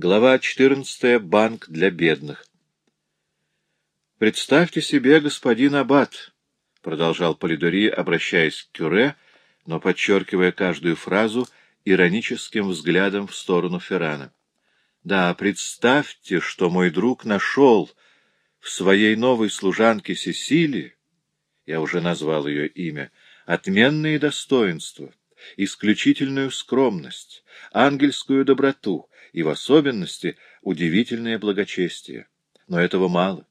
Глава 14. Банк для бедных. «Представьте себе, господин Аббат», — продолжал Полидори, обращаясь к Кюре, но подчеркивая каждую фразу ироническим взглядом в сторону Феррана. «Да, представьте, что мой друг нашел в своей новой служанке Сесилии, я уже назвал ее имя, отменные достоинства, исключительную скромность, ангельскую доброту и, в особенности, удивительное благочестие. Но этого мало.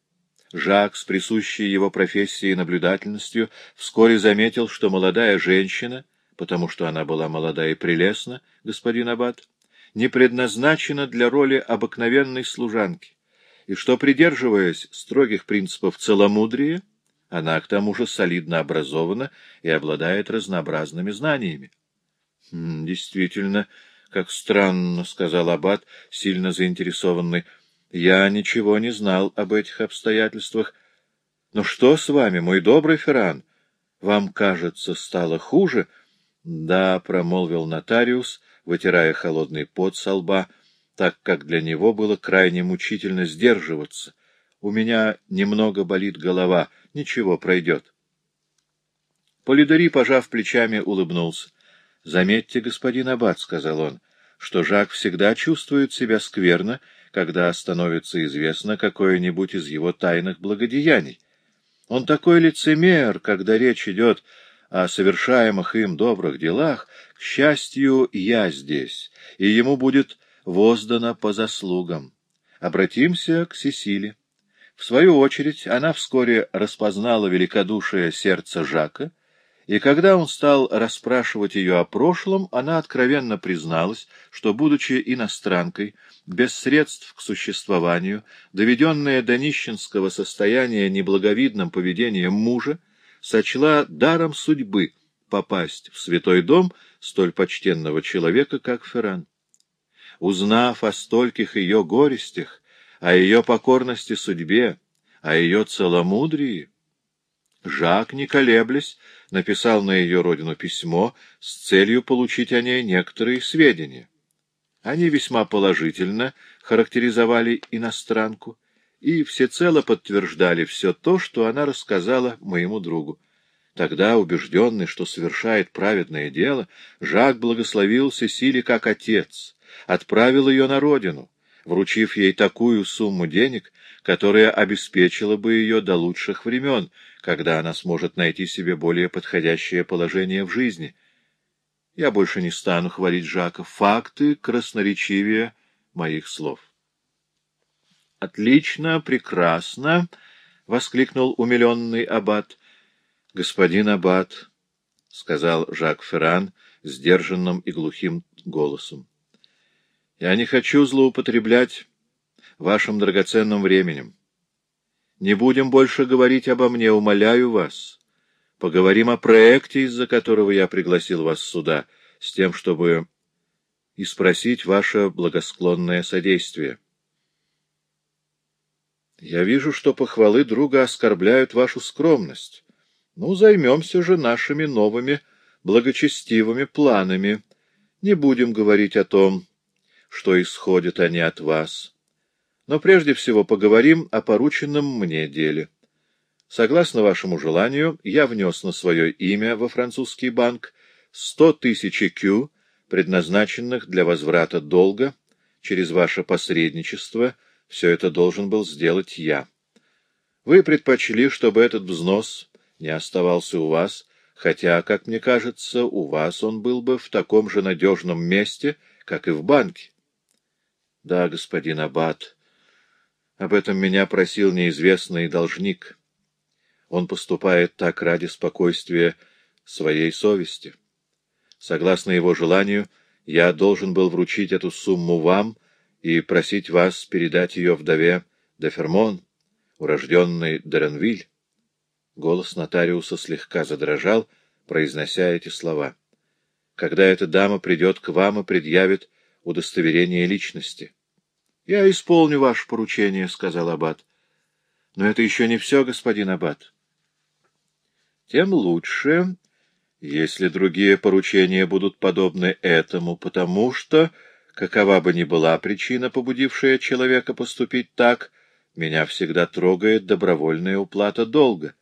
Жак, с присущей его профессией наблюдательностью, вскоре заметил, что молодая женщина, потому что она была молода и прелестна, господин Аббат, не предназначена для роли обыкновенной служанки, и что, придерживаясь строгих принципов целомудрия, она, к тому же, солидно образована и обладает разнообразными знаниями. — Действительно, как странно, — сказал Аббат, сильно заинтересованный. — Я ничего не знал об этих обстоятельствах. Но что с вами, мой добрый Ферран? Вам, кажется, стало хуже? — Да, — промолвил нотариус, вытирая холодный пот со лба, так как для него было крайне мучительно сдерживаться. — У меня немного болит голова. Ничего, пройдет. Полидори, пожав плечами, улыбнулся. Заметьте, господин Аббат, — сказал он, — что Жак всегда чувствует себя скверно, когда становится известно какое-нибудь из его тайных благодеяний. Он такой лицемер, когда речь идет о совершаемых им добрых делах. К счастью, я здесь, и ему будет воздано по заслугам. Обратимся к Сесиле. В свою очередь, она вскоре распознала великодушие сердца Жака, и когда он стал расспрашивать ее о прошлом, она откровенно призналась, что, будучи иностранкой, без средств к существованию, доведенная до нищенского состояния неблаговидным поведением мужа, сочла даром судьбы попасть в святой дом столь почтенного человека, как Ферран. Узнав о стольких ее горестях, о ее покорности судьбе, о ее целомудрии, Жак, не колеблясь, написал на ее родину письмо с целью получить о ней некоторые сведения. Они весьма положительно характеризовали иностранку и всецело подтверждали все то, что она рассказала моему другу. Тогда, убежденный, что совершает праведное дело, Жак благословил Сесили как отец, отправил ее на родину, вручив ей такую сумму денег, которая обеспечила бы ее до лучших времен, когда она сможет найти себе более подходящее положение в жизни. Я больше не стану хвалить Жака. Факты красноречивее моих слов. — Отлично, прекрасно! — воскликнул умиленный аббат. — Господин аббат, — сказал Жак Ферран сдержанным и глухим голосом, — я не хочу злоупотреблять вашим драгоценным временем. Не будем больше говорить обо мне, умоляю вас. Поговорим о проекте, из-за которого я пригласил вас сюда, с тем, чтобы и спросить ваше благосклонное содействие. Я вижу, что похвалы друга оскорбляют вашу скромность. Ну, займемся же нашими новыми благочестивыми планами. Не будем говорить о том, что исходят они от вас. Но прежде всего поговорим о порученном мне деле. Согласно вашему желанию, я внес на свое имя во французский банк сто тысяч кю, предназначенных для возврата долга. Через ваше посредничество все это должен был сделать я. Вы предпочли, чтобы этот взнос не оставался у вас, хотя, как мне кажется, у вас он был бы в таком же надежном месте, как и в банке. Да, господин Аббат, об этом меня просил неизвестный должник. Он поступает так ради спокойствия своей совести. Согласно его желанию, я должен был вручить эту сумму вам и просить вас передать ее вдове де Фермон, урожденной Деренвиль. Голос нотариуса слегка задрожал, произнося эти слова. Когда эта дама придет к вам и предъявит удостоверение личности. — Я исполню ваше поручение, — сказал Аббат. — Но это еще не все, господин Аббат. — Тем лучше, если другие поручения будут подобны этому, потому что, какова бы ни была причина, побудившая человека поступить так, меня всегда трогает добровольная уплата долга.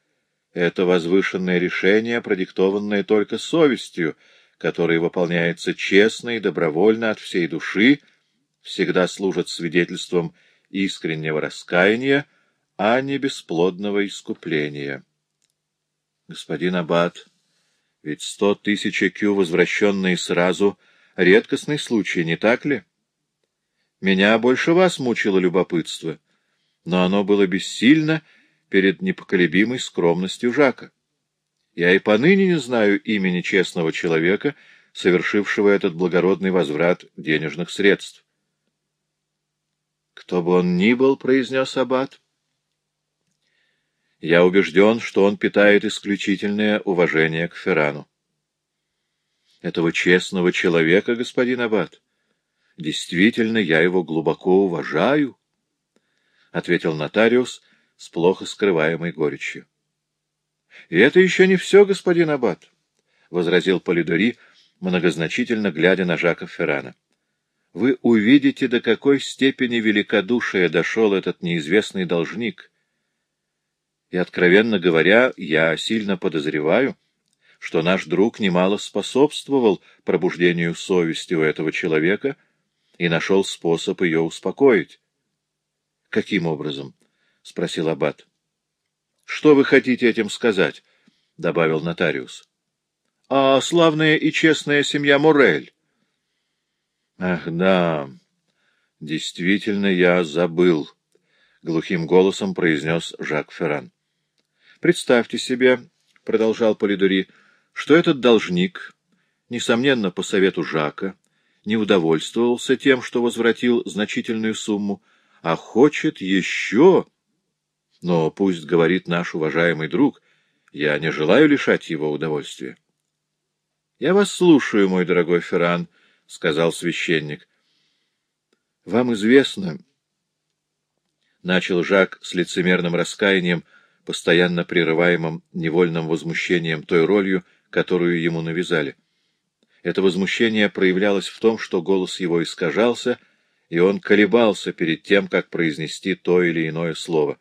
Это возвышенное решение, продиктованное только совестью, которое выполняется честно и добровольно от всей души, всегда служит свидетельством искреннего раскаяния, а не бесплодного искупления. Господин Аббат, ведь сто тысяч кю, возвращенные сразу, — редкостный случай, не так ли? Меня больше вас мучило любопытство, но оно было бессильно перед непоколебимой скромностью Жака. Я и поныне не знаю имени честного человека, совершившего этот благородный возврат денежных средств. «Кто бы он ни был, — произнес Аббат, — я убежден, что он питает исключительное уважение к Феррану. Этого честного человека, господин Аббат, действительно, я его глубоко уважаю, — ответил нотариус, — с плохо скрываемой горечью. — И это еще не все, господин Аббат, — возразил Полидори, многозначительно глядя на Жака Феррана. — Вы увидите, до какой степени великодушия дошел этот неизвестный должник. И, откровенно говоря, я сильно подозреваю, что наш друг немало способствовал пробуждению совести у этого человека и нашел способ ее успокоить. — Каким образом? —— спросил аббат. — Что вы хотите этим сказать? — добавил нотариус. — А славная и честная семья Морель. — Ах, да, действительно, я забыл, — глухим голосом произнес Жак Ферран. — Представьте себе, — продолжал Полидори, — что этот должник, несомненно, по совету Жака, не удовольствовался тем, что возвратил значительную сумму, а хочет еще но пусть говорит наш уважаемый друг, я не желаю лишать его удовольствия. — Я вас слушаю, мой дорогой Ферран, — сказал священник. — Вам известно, — начал Жак с лицемерным раскаянием, постоянно прерываемым невольным возмущением той ролью, которую ему навязали. Это возмущение проявлялось в том, что голос его искажался, и он колебался перед тем, как произнести то или иное слово.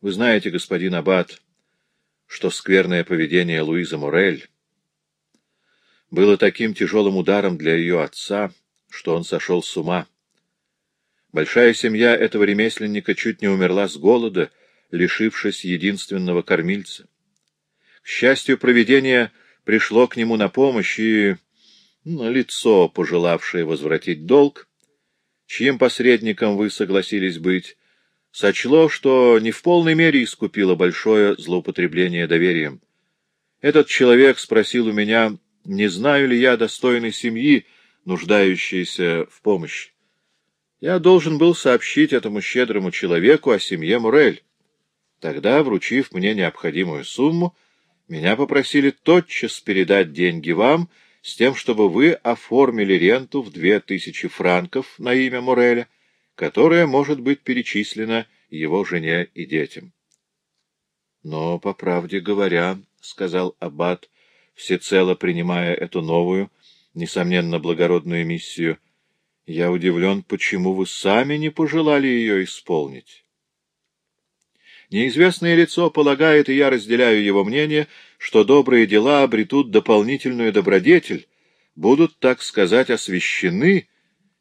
Вы знаете, господин Аббат, что скверное поведение Луизы Морель было таким тяжелым ударом для ее отца, что он сошел с ума. Большая семья этого ремесленника чуть не умерла с голода, лишившись единственного кормильца. К счастью, провидение пришло к нему на помощь, и на лицо, пожелавшее возвратить долг, чьим посредником вы согласились быть, сочло, что не в полной мере искупило большое злоупотребление доверием. Этот человек спросил у меня, не знаю ли я достойной семьи, нуждающейся в помощи. Я должен был сообщить этому щедрому человеку о семье Мурель. Тогда, вручив мне необходимую сумму, меня попросили тотчас передать деньги вам, с тем, чтобы вы оформили ренту в две тысячи франков на имя Муреля, которая может быть перечислена его жене и детям. Но, по правде говоря, — сказал Аббат, всецело принимая эту новую, несомненно, благородную миссию, — я удивлен, почему вы сами не пожелали ее исполнить. Неизвестное лицо полагает, и я разделяю его мнение, что добрые дела обретут дополнительную добродетель, будут, так сказать, освящены,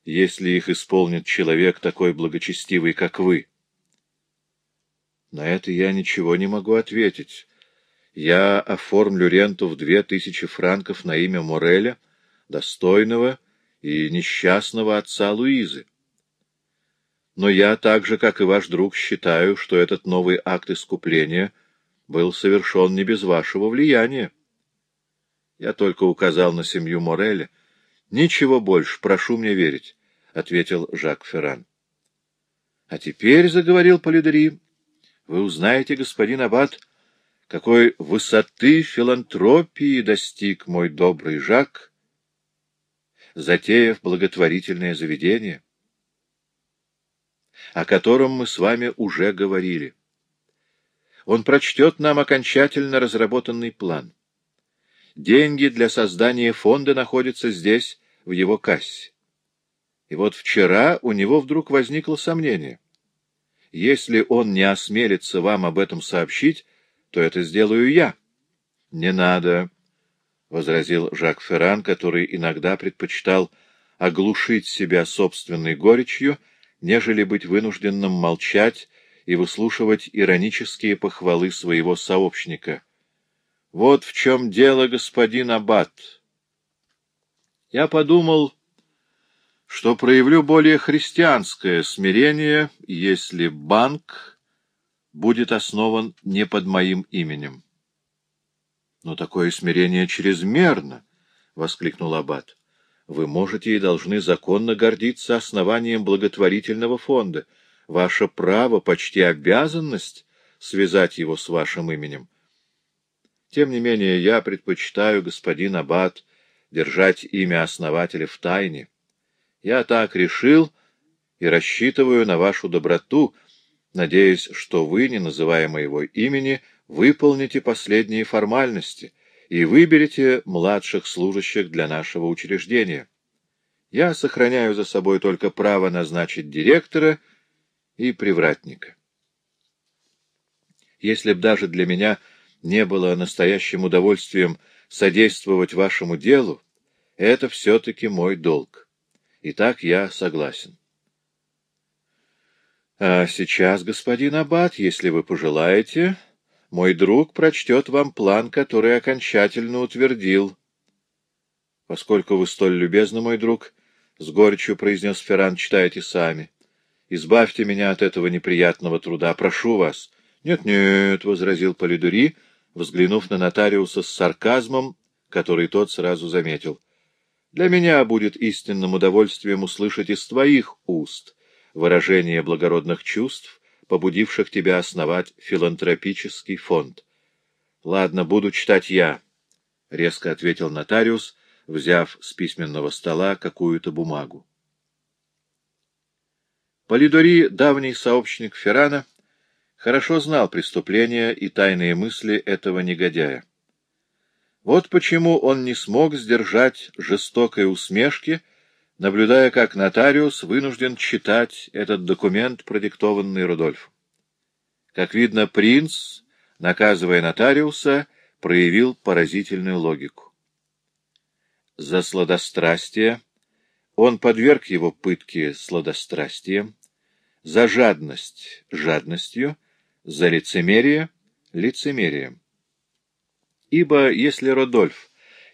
если их исполнит человек такой благочестивый, как вы? На это я ничего не могу ответить. Я оформлю ренту в две тысячи франков на имя Мореля, достойного и несчастного отца Луизы. Но я так же, как и ваш друг, считаю, что этот новый акт искупления был совершен не без вашего влияния. Я только указал на семью Мореля, — Ничего больше, прошу мне верить, — ответил Жак Ферран. — А теперь, — заговорил Полидори, — вы узнаете, господин Аббат, какой высоты филантропии достиг мой добрый Жак, затеяв благотворительное заведение, о котором мы с вами уже говорили. Он прочтет нам окончательно разработанный план. Деньги для создания фонда находятся здесь, в его кассе. И вот вчера у него вдруг возникло сомнение. Если он не осмелится вам об этом сообщить, то это сделаю я. — Не надо, — возразил Жак Ферран, который иногда предпочитал оглушить себя собственной горечью, нежели быть вынужденным молчать и выслушивать иронические похвалы своего сообщника. — Вот в чем дело, господин Аббат. Я подумал что проявлю более христианское смирение, если банк будет основан не под моим именем. — Но такое смирение чрезмерно! — воскликнул Аббат. — Вы можете и должны законно гордиться основанием благотворительного фонда. Ваше право, почти обязанность связать его с вашим именем. Тем не менее, я предпочитаю, господин Аббат, держать имя основателя в тайне. Я так решил и рассчитываю на вашу доброту, надеясь, что вы, не называя моего имени, выполните последние формальности и выберете младших служащих для нашего учреждения. Я сохраняю за собой только право назначить директора и привратника. Если б даже для меня не было настоящим удовольствием содействовать вашему делу, это все-таки мой долг. Итак, я согласен. А сейчас, господин Аббат, если вы пожелаете, мой друг прочтет вам план, который окончательно утвердил. Поскольку вы столь любезны, мой друг, — с горечью произнес Ферран, — читайте сами. Избавьте меня от этого неприятного труда, прошу вас. Нет, — Нет-нет, — возразил Полидури, взглянув на нотариуса с сарказмом, который тот сразу заметил. — для меня будет истинным удовольствием услышать из твоих уст выражение благородных чувств, побудивших тебя основать филантропический фонд. — Ладно, буду читать я, — резко ответил нотариус, взяв с письменного стола какую-то бумагу. Полидори, давний сообщник Феррана, хорошо знал преступления и тайные мысли этого негодяя. Вот почему он не смог сдержать жестокой усмешки, наблюдая, как нотариус вынужден читать этот документ, продиктованный Рудольфом. Как видно, принц, наказывая нотариуса, проявил поразительную логику. За сладострастие он подверг его пытке сладострастием, за жадность — жадностью, за лицемерие — лицемерием. Ибо если Родольф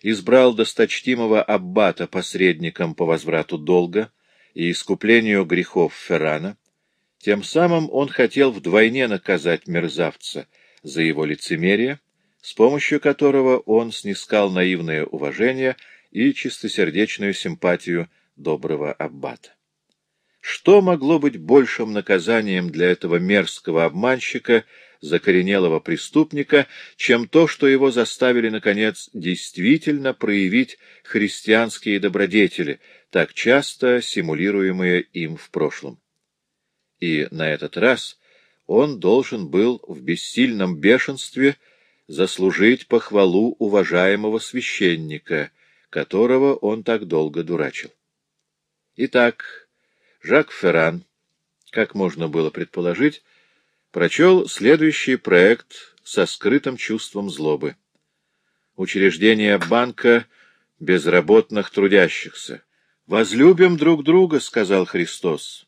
избрал досточтимого аббата посредником по возврату долга и искуплению грехов Феррана, тем самым он хотел вдвойне наказать мерзавца за его лицемерие, с помощью которого он снискал наивное уважение и чистосердечную симпатию доброго аббата. Что могло быть большим наказанием для этого мерзкого обманщика, закоренелого преступника, чем то, что его заставили, наконец, действительно проявить христианские добродетели, так часто симулируемые им в прошлом. И на этот раз он должен был в бессильном бешенстве заслужить похвалу уважаемого священника, которого он так долго дурачил. Итак, Жак Ферран, как можно было предположить, прочел следующий проект со скрытым чувством злобы. Учреждение банка безработных трудящихся. «Возлюбим друг друга», — сказал Христос.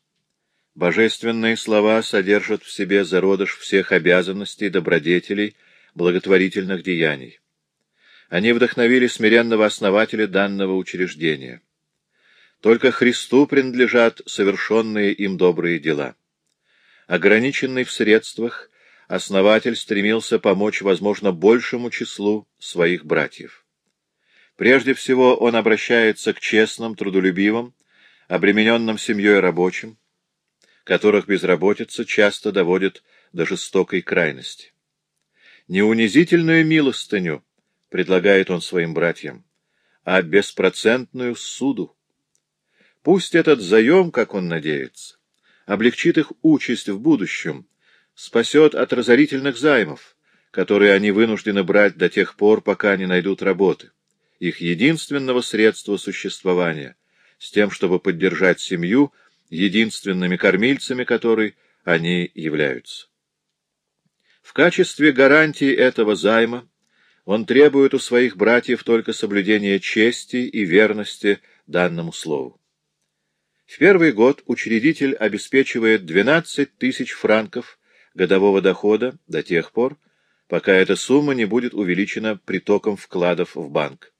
Божественные слова содержат в себе зародыш всех обязанностей, добродетелей, благотворительных деяний. Они вдохновили смиренного основателя данного учреждения. Только Христу принадлежат совершенные им добрые дела. Ограниченный в средствах, основатель стремился помочь, возможно, большему числу своих братьев. Прежде всего он обращается к честным, трудолюбивым, обремененным семьей рабочим, которых безработица часто доводит до жестокой крайности. Не унизительную милостыню предлагает он своим братьям, а беспроцентную суду. Пусть этот заем, как он надеется, облегчит их участь в будущем, спасет от разорительных займов, которые они вынуждены брать до тех пор, пока не найдут работы, их единственного средства существования, с тем, чтобы поддержать семью, единственными кормильцами которой они являются. В качестве гарантии этого займа он требует у своих братьев только соблюдения чести и верности данному слову. В первый год учредитель обеспечивает 12 тысяч франков годового дохода до тех пор, пока эта сумма не будет увеличена притоком вкладов в банк.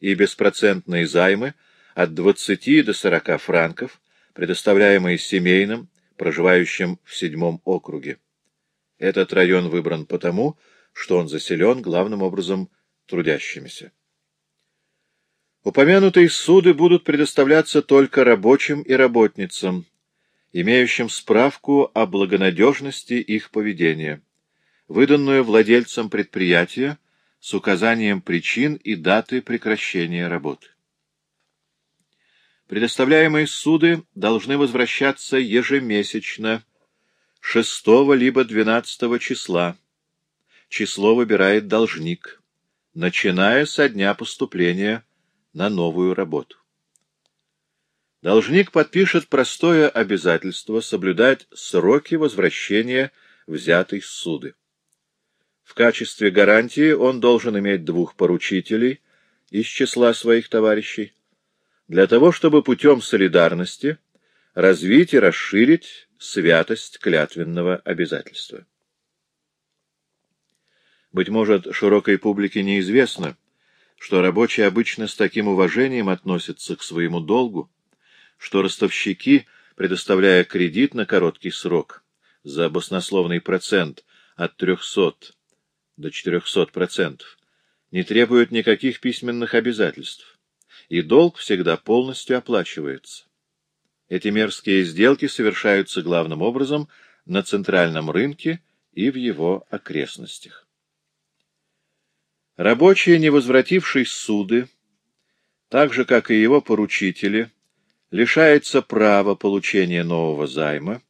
И беспроцентные займы от 20 до 40 франков, предоставляемые семейным, проживающим в седьмом округе. Этот район выбран потому, что он заселен главным образом трудящимися. Упомянутые суды будут предоставляться только рабочим и работницам, имеющим справку о благонадежности их поведения, выданную владельцам предприятия с указанием причин и даты прекращения работы. Предоставляемые суды должны возвращаться ежемесячно, 6 либо 12 числа. Число выбирает должник, начиная со дня поступления на новую работу. Должник подпишет простое обязательство соблюдать сроки возвращения взятой суды. В качестве гарантии он должен иметь двух поручителей из числа своих товарищей, для того, чтобы путем солидарности развить и расширить святость клятвенного обязательства. Быть может, широкой публике неизвестно, что рабочие обычно с таким уважением относятся к своему долгу, что ростовщики, предоставляя кредит на короткий срок за баснословный процент от 300 до 400 процентов, не требуют никаких письменных обязательств, и долг всегда полностью оплачивается. Эти мерзкие сделки совершаются главным образом на центральном рынке и в его окрестностях. Рабочий, не возвративший суды, так же, как и его поручители, лишается права получения нового займа,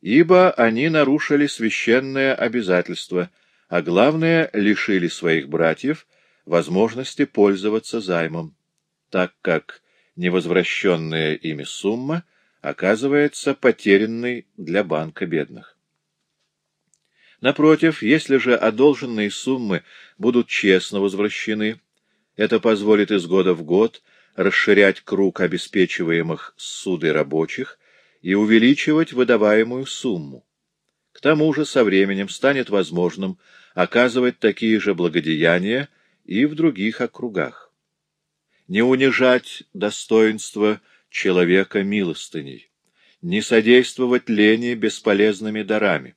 ибо они нарушили священное обязательство, а главное, лишили своих братьев возможности пользоваться займом, так как невозвращенная ими сумма оказывается потерянной для банка бедных. Напротив, если же одолженные суммы будут честно возвращены, это позволит из года в год расширять круг обеспечиваемых суды рабочих и увеличивать выдаваемую сумму. К тому же со временем станет возможным оказывать такие же благодеяния и в других округах. Не унижать достоинство человека милостыней, не содействовать лени бесполезными дарами,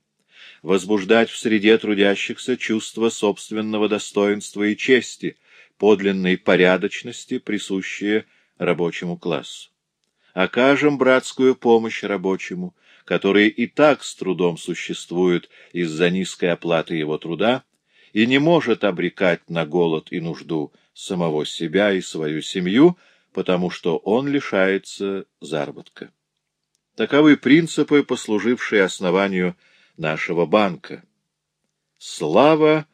возбуждать в среде трудящихся чувство собственного достоинства и чести, подлинной порядочности, присущие рабочему классу. Окажем братскую помощь рабочему, который и так с трудом существует из-за низкой оплаты его труда и не может обрекать на голод и нужду самого себя и свою семью, потому что он лишается заработка. Таковы принципы, послужившие основанию нашего банка. Слава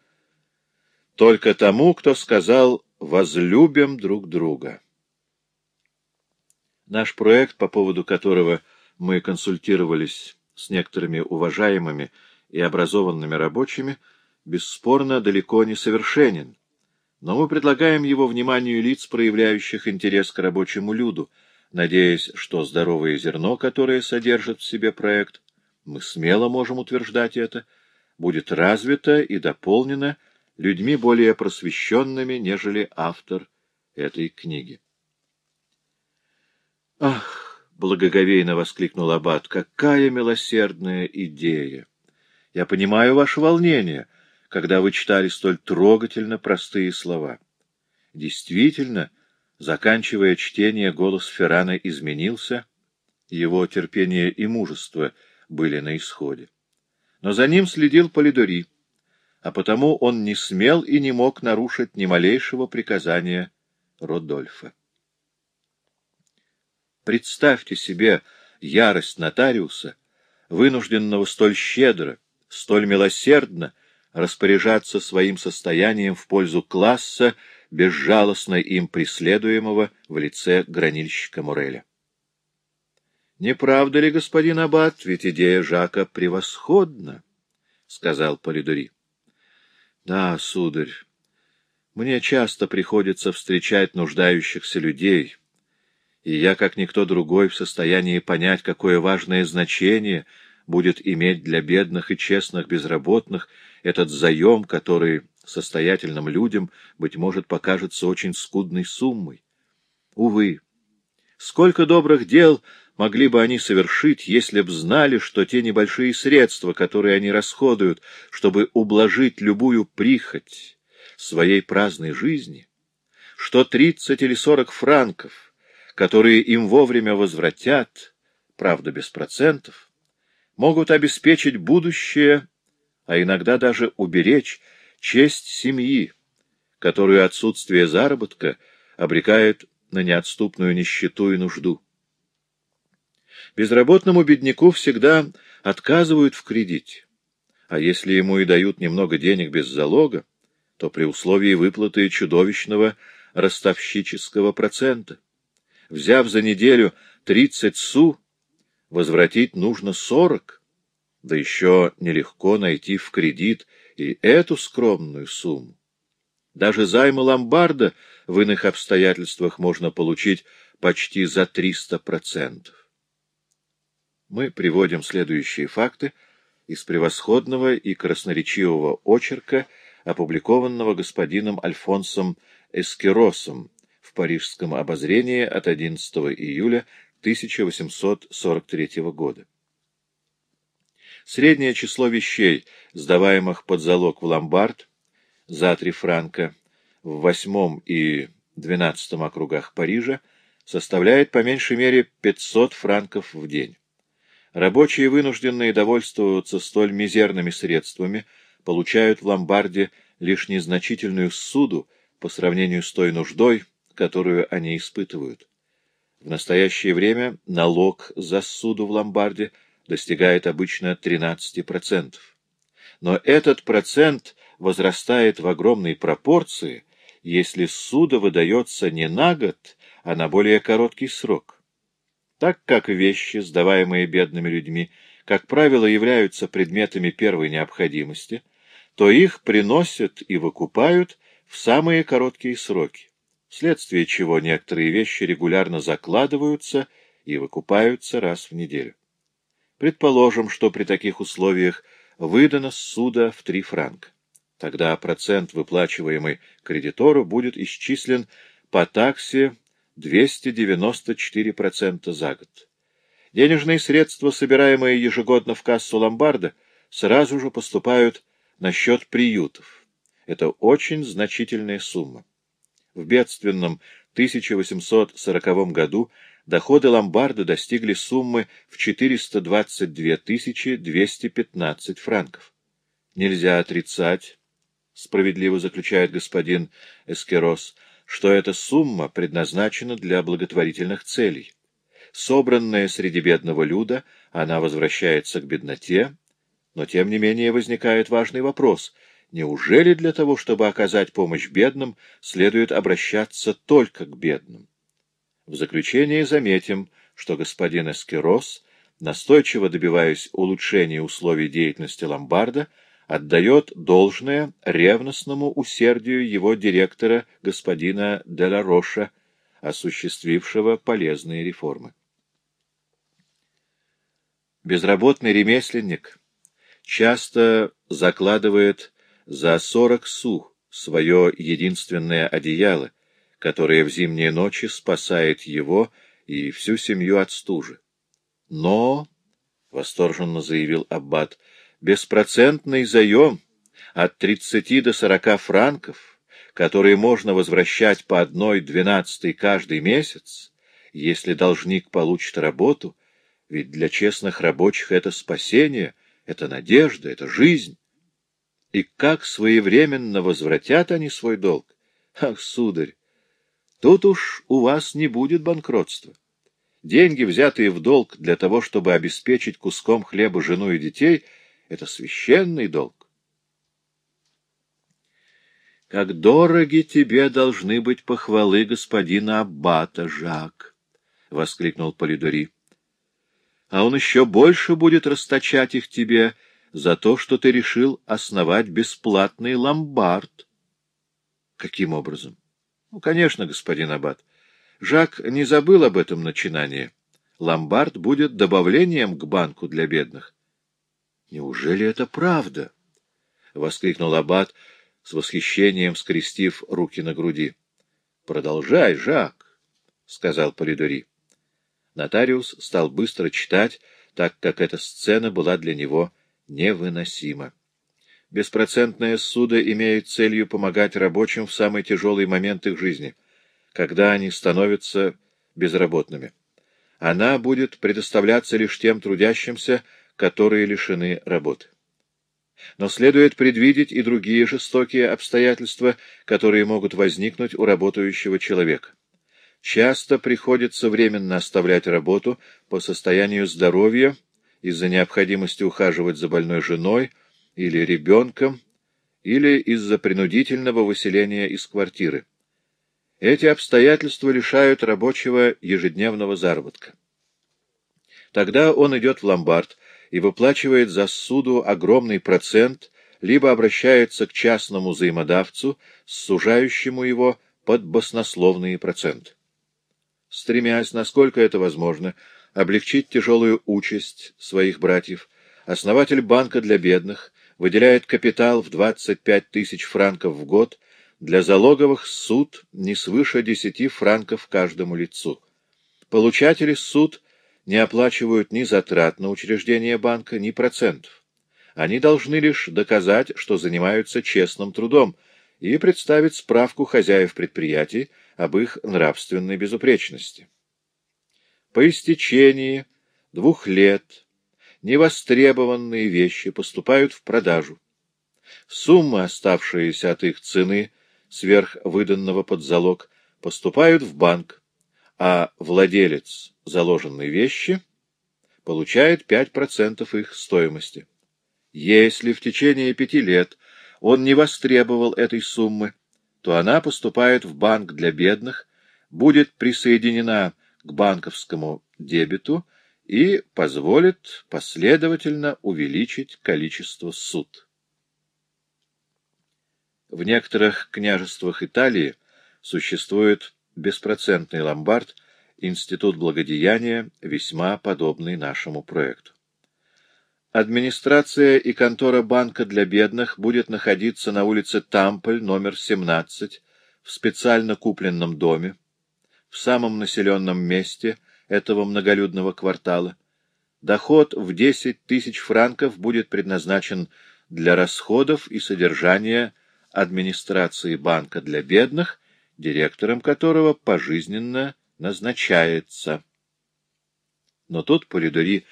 только тому, кто сказал «возлюбим друг друга». Наш проект, по поводу которого мы консультировались с некоторыми уважаемыми и образованными рабочими, бесспорно далеко не совершенен, но мы предлагаем его вниманию лиц, проявляющих интерес к рабочему люду, надеясь, что здоровое зерно, которое содержит в себе проект, мы смело можем утверждать это, будет развито и дополнено людьми более просвещенными, нежели автор этой книги. «Ах!» — благоговейно воскликнул Аббат. «Какая милосердная идея! Я понимаю ваше волнение, когда вы читали столь трогательно простые слова. Действительно, заканчивая чтение, голос Феррана изменился, его терпение и мужество — были на исходе. Но за ним следил Полидори, а потому он не смел и не мог нарушить ни малейшего приказания Родольфа. Представьте себе ярость нотариуса, вынужденного столь щедро, столь милосердно распоряжаться своим состоянием в пользу класса, безжалостно им преследуемого в лице гранильщика Муреля. Не правда ли, господин Аббат, ведь идея Жака превосходна, — сказал Полидори. — Да, сударь, мне часто приходится встречать нуждающихся людей, и я, как никто другой, в состоянии понять, какое важное значение будет иметь для бедных и честных безработных этот заем, который состоятельным людям, быть может, покажется очень скудной суммой. Увы, сколько добрых дел могли бы они совершить, если б знали, что те небольшие средства, которые они расходуют, чтобы ублажить любую прихоть своей праздной жизни, что тридцать или сорок франков, которые им вовремя возвратят, правда без процентов, могут обеспечить будущее, а иногда даже уберечь честь семьи, которую отсутствие заработка обрекает на неотступную нищету и нужду. Безработному бедняку всегда отказывают в кредите, а если ему и дают немного денег без залога, то при условии выплаты чудовищного ростовщического процента. Взяв за неделю 30 су, возвратить нужно 40, да еще нелегко найти в кредит и эту скромную сумму. Даже займы ломбарда в иных обстоятельствах можно получить почти за 300%. Мы приводим следующие факты из превосходного и красноречивого очерка, опубликованного господином Альфонсом Эскеросом в Парижском обозрении от 11 июля 1843 года. Среднее число вещей, сдаваемых под залог в ломбард, за три франка в восьмом и двенадцатом округах Парижа, составляет по меньшей мере 500 франков в день. Рабочие, вынужденные довольствоваться столь мизерными средствами, получают в ломбарде лишь незначительную суду по сравнению с той нуждой, которую они испытывают. В настоящее время налог за суду в ломбарде достигает обычно 13%. Но этот процент возрастает в огромной пропорции, если суда выдается не на год, а на более короткий срок. Так как вещи, сдаваемые бедными людьми, как правило, являются предметами первой необходимости, то их приносят и выкупают в самые короткие сроки, вследствие чего некоторые вещи регулярно закладываются и выкупаются раз в неделю. Предположим, что при таких условиях выдано суда в три франка. Тогда процент, выплачиваемый кредитору, будет исчислен по таксе 294% за год. Денежные средства, собираемые ежегодно в кассу ломбарда, сразу же поступают на счет приютов. Это очень значительная сумма. В бедственном 1840 году доходы ломбарда достигли суммы в 422 215 франков. Нельзя отрицать, справедливо заключает господин Эскерос, что эта сумма предназначена для благотворительных целей. Собранная среди бедного люда, она возвращается к бедноте, но тем не менее возникает важный вопрос — Неужели для того, чтобы оказать помощь бедным, следует обращаться только к бедным? В заключение заметим, что господин Эскерос, настойчиво добиваясь улучшения условий деятельности ломбарда, отдает должное ревностному усердию его директора господина Делароша, осуществившего полезные реформы. Безработный ремесленник часто закладывает за сорок су свое единственное одеяло, которое в зимние ночи спасает его и всю семью от стужи. Но, — восторженно заявил Аббат, беспроцентный заем от 30 до 40 франков, которые можно возвращать по одной двенадцатой каждый месяц, если должник получит работу, ведь для честных рабочих это спасение, это надежда, это жизнь. И как своевременно возвратят они свой долг? Ах, сударь, тут уж у вас не будет банкротства. Деньги, взятые в долг для того, чтобы обеспечить куском хлеба жену и детей — это священный долг. Как дороги тебе должны быть похвалы господина Аббата, Жак! — воскликнул Полидори. — А он еще больше будет расточать их тебе за то, что ты решил основать бесплатный ломбард. — Каким образом? — Ну, конечно, господин Аббат. Жак не забыл об этом начинании. Ломбард будет добавлением к банку для бедных. — Неужели это правда? — воскликнул Аббат, — с восхищением скрестив руки на груди. — Продолжай, Жак, — сказал Полидори. Нотариус стал быстро читать, так как эта сцена была для него невыносима. Беспроцентная ссуда имеет целью помогать рабочим в самый тяжелый момент их жизни, когда они становятся безработными. Она будет предоставляться лишь тем трудящимся, которые лишены работы. Но следует предвидеть и другие жестокие обстоятельства, которые могут возникнуть у работающего человека. Часто приходится временно оставлять работу по состоянию здоровья из-за необходимости ухаживать за больной женой или ребенком, или из-за принудительного выселения из квартиры. Эти обстоятельства лишают рабочего ежедневного заработка. Тогда он идет в ломбард, и выплачивает за суду огромный процент, либо обращается к частному взаимодавцу, сужающему его под баснословные проценты. Стремясь, насколько это возможно, облегчить тяжелую участь своих братьев, основатель банка для бедных выделяет капитал в 25 тысяч франков в год для залоговых суд не свыше 10 франков каждому лицу. Получатели суд не оплачивают ни затрат на учреждение банка, ни процентов. Они должны лишь доказать, что занимаются честным трудом, и представить справку хозяев предприятий об их нравственной безупречности. По истечении двух лет невостребованные вещи поступают в продажу. Суммы, оставшиеся от их цены, сверх выданного под залог, поступают в банк, а владелец заложенной вещи получает 5% их стоимости. Если в течение пяти лет он не востребовал этой суммы, то она поступает в банк для бедных, будет присоединена к банковскому дебету и позволит последовательно увеличить количество суд. В некоторых княжествах Италии существует беспроцентный ломбард, институт благодеяния, весьма подобный нашему проекту. Администрация и контора банка для бедных будет находиться на улице Тамполь, номер 17, в специально купленном доме, в самом населенном месте этого многолюдного квартала. Доход в 10 тысяч франков будет предназначен для расходов и содержания администрации банка для бедных директором которого пожизненно назначается. Но тут Полидори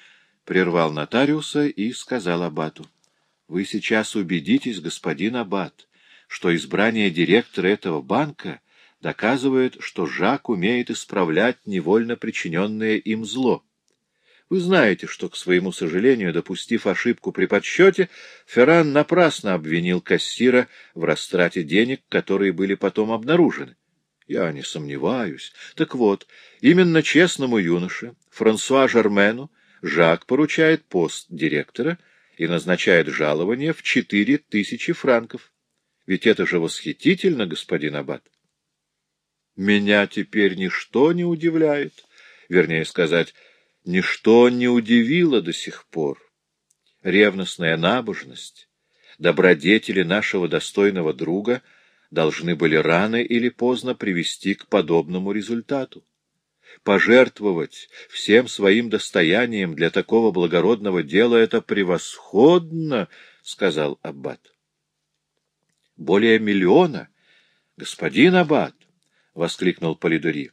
прервал нотариуса и сказал аббату, — Вы сейчас убедитесь, господин аббат, что избрание директора этого банка доказывает, что Жак умеет исправлять невольно причиненное им зло. Вы знаете, что, к своему сожалению, допустив ошибку при подсчете, Ферран напрасно обвинил кассира в растрате денег, которые были потом обнаружены. Я не сомневаюсь. Так вот, именно честному юноше, Франсуа Жермену, Жак поручает пост директора и назначает жалование в четыре тысячи франков. Ведь это же восхитительно, господин Аббат. Меня теперь ничто не удивляет, вернее сказать, Ничто не удивило до сих пор. Ревностная набожность, добродетели нашего достойного друга должны были рано или поздно привести к подобному результату. Пожертвовать всем своим достоянием для такого благородного дела — это превосходно, — сказал Аббат. — Более миллиона? Господин Аббат! — воскликнул Полидори.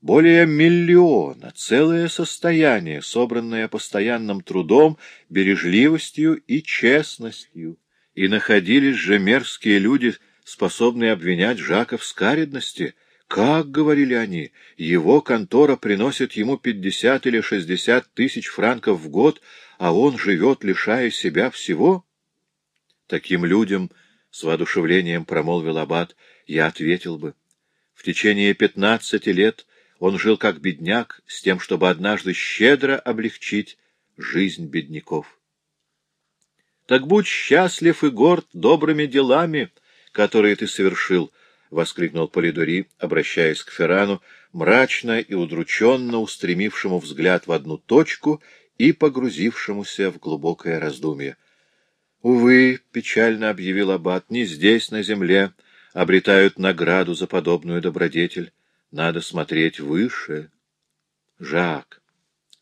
Более миллиона, целое состояние, собранное постоянным трудом, бережливостью и честностью. И находились же мерзкие люди, способные обвинять Жака в скаредности. Как, — говорили они, — его контора приносит ему пятьдесят или шестьдесят тысяч франков в год, а он живет, лишая себя всего? Таким людям — с воодушевлением промолвил Аббат, — я ответил бы. В течение пятнадцати лет он жил как бедняк, с тем, чтобы однажды щедро облегчить жизнь бедняков. Так будь счастлив и горд добрыми делами, которые ты совершил, — воскликнул Полидори, обращаясь к Феррану, мрачно и удрученно устремившему взгляд в одну точку и погрузившемуся в глубокое раздумье. — Увы, — печально объявил Аббат, — не здесь, на земле, обретают награду за подобную добродетель. Надо смотреть выше. — Жак,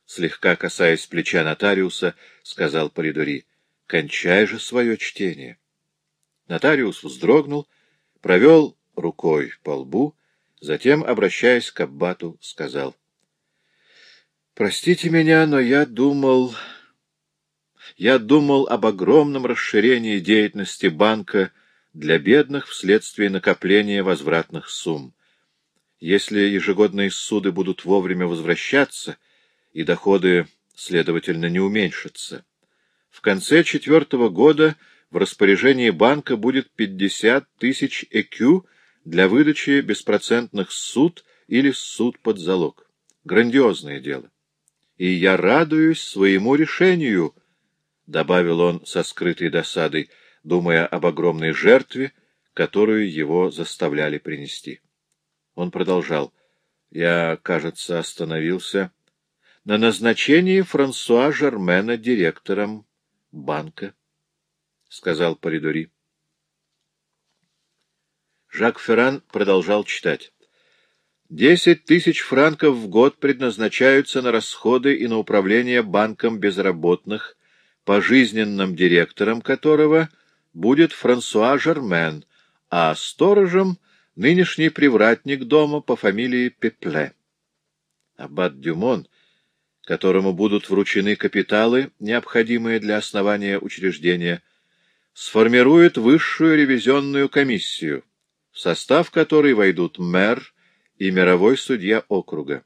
слегка касаясь плеча нотариуса, сказал Полидори, — кончай же свое чтение. Нотариус вздрогнул, провел рукой по лбу, затем, обращаясь к Аббату, сказал. — Простите меня, но я думал... Я думал об огромном расширении деятельности банка для бедных вследствие накопления возвратных сумм. Если ежегодные суды будут вовремя возвращаться, и доходы, следовательно, не уменьшатся, в конце четвертого года в распоряжении банка будет 50 тысяч ЭКЮ для выдачи беспроцентных суд или суд под залог. Грандиозное дело. И я радуюсь своему решению, — добавил он со скрытой досадой, думая об огромной жертве, которую его заставляли принести. Он продолжал. Я, кажется, остановился на назначении Франсуа Жермена директором банка, — сказал Паридори. Жак Ферран продолжал читать. Десять тысяч франков в год предназначаются на расходы и на управление банком безработных, пожизненным директором которого будет Франсуа Жермен, а сторожем — нынешний привратник дома по фамилии Пепле. Аббат Дюмон, которому будут вручены капиталы, необходимые для основания учреждения, сформирует высшую ревизионную комиссию, в состав которой войдут мэр и мировой судья округа.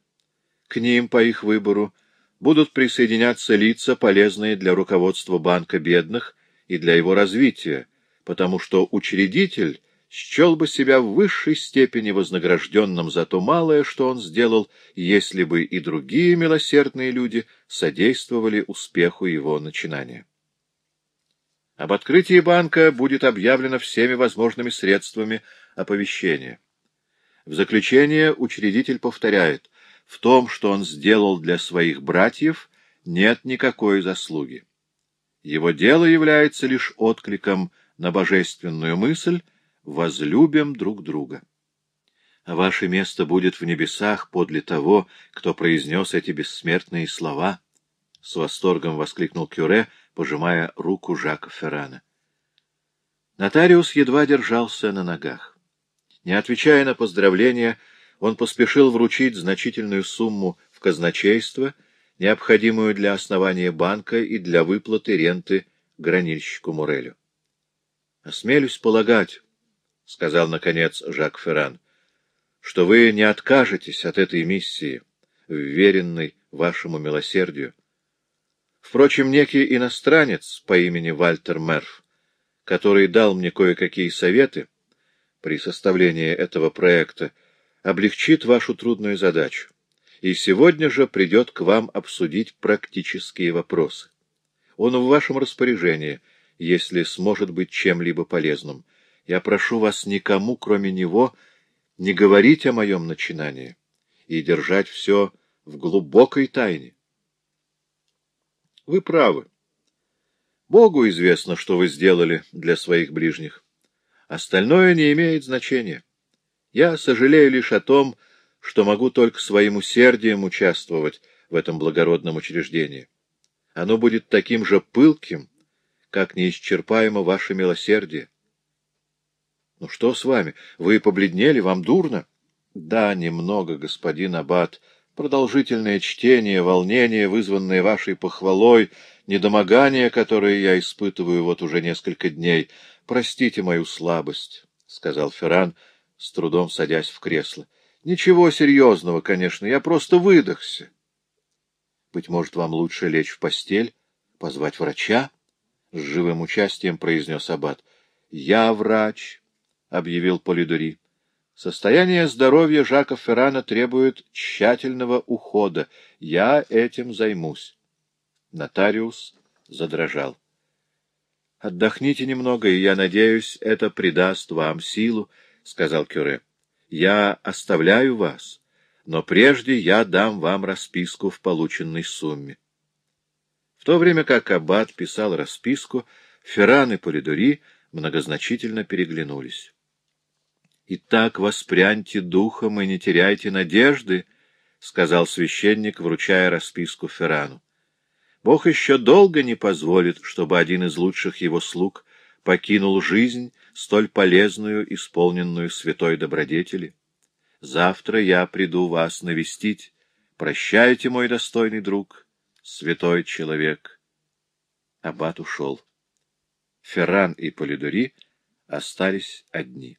К ним, по их выбору, будут присоединяться лица, полезные для руководства Банка бедных и для его развития, потому что учредитель счел бы себя в высшей степени вознагражденным за то малое, что он сделал, если бы и другие милосердные люди содействовали успеху его начинания. Об открытии банка будет объявлено всеми возможными средствами оповещения. В заключение учредитель повторяет, в том, что он сделал для своих братьев, нет никакой заслуги. Его дело является лишь откликом на божественную мысль «возлюбим друг друга». Ваше место будет в небесах подле того, кто произнес эти бессмертные слова, — с восторгом воскликнул Кюре, пожимая руку Жака Феррана. Нотариус едва держался на ногах. Не отвечая на поздравления, он поспешил вручить значительную сумму в казначейство, необходимую для основания банка и для выплаты ренты гранильщику Мурелю. — Осмелюсь полагать, — сказал, наконец, Жак Ферран, — что вы не откажетесь от этой миссии, вверенной вашему милосердию. Впрочем, некий иностранец по имени Вальтер Мерф, который дал мне кое-какие советы при составлении этого проекта, облегчит вашу трудную задачу и сегодня же придет к вам обсудить практические вопросы. Он в вашем распоряжении, если сможет быть чем-либо полезным. Я прошу вас никому, кроме него, не говорить о моем начинании и держать все в глубокой тайне. Вы правы. Богу известно, что вы сделали для своих ближних. Остальное не имеет значения. Я сожалею лишь о том, что могу только своим усердием участвовать в этом благородном учреждении. Оно будет таким же пылким, как неисчерпаемо ваше милосердие. Ну что с вами? Вы побледнели? Вам дурно? Да, немного, господин Аббат. Продолжительное чтение, волнение, вызванное вашей похвалой, недомогание, которое я испытываю вот уже несколько дней. Простите мою слабость, — сказал Ферран, с трудом садясь в кресло. — Ничего серьезного, конечно, я просто выдохся. — Быть может, вам лучше лечь в постель, позвать врача? — с живым участием произнес Аббат. — Я врач, — объявил Полидори. Состояние здоровья Жака Феррана требует тщательного ухода. Я этим займусь. Нотариус задрожал. — Отдохните немного, и, я надеюсь, это придаст вам силу, — сказал Кюре. — Я оставляю вас, но прежде я дам вам расписку в полученной сумме. В то время как Аббат писал расписку, Ферран и Полидори многозначительно переглянулись. — Итак, воспряньте духом и не теряйте надежды, — сказал священник, вручая расписку Феррану. — Бог еще долго не позволит, чтобы один из лучших его слуг покинул жизнь, столь полезную, исполненную святой добродетели. Завтра я приду вас навестить. Прощайте, мой достойный друг, святой человек. Аббат ушел. Ферран и Полидори остались одни.